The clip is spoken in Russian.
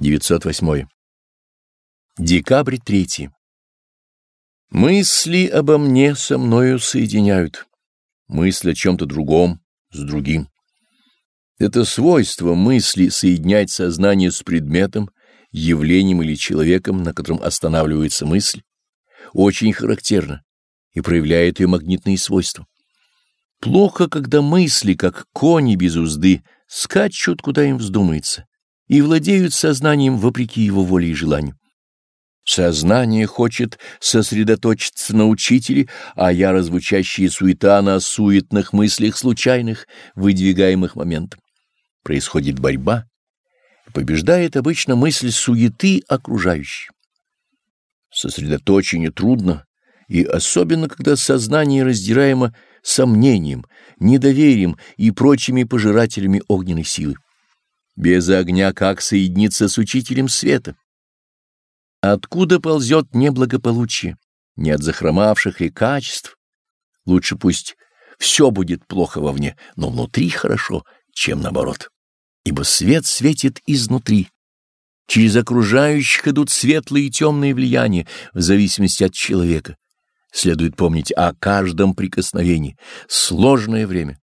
908. Декабрь 3. Мысли обо мне со мною соединяют. Мысль о чем-то другом с другим. Это свойство мысли соединять сознание с предметом, явлением или человеком, на котором останавливается мысль, очень характерно и проявляет ее магнитные свойства. Плохо, когда мысли, как кони без узды, скачут, куда им вздумается и владеют сознанием вопреки его воле и желанию. Сознание хочет сосредоточиться на учителе, а я развучащая суета на суетных мыслях случайных, выдвигаемых моментом. Происходит борьба, побеждает обычно мысль суеты окружающей. Сосредоточение трудно, и особенно, когда сознание раздираемо сомнением, недоверием и прочими пожирателями огненной силы. Без огня как соединиться с учителем света? Откуда ползет неблагополучие? Не от захромавших ли качеств? Лучше пусть все будет плохо вовне, но внутри хорошо, чем наоборот. Ибо свет светит изнутри. Через окружающих идут светлые и темные влияния в зависимости от человека. Следует помнить о каждом прикосновении. Сложное время.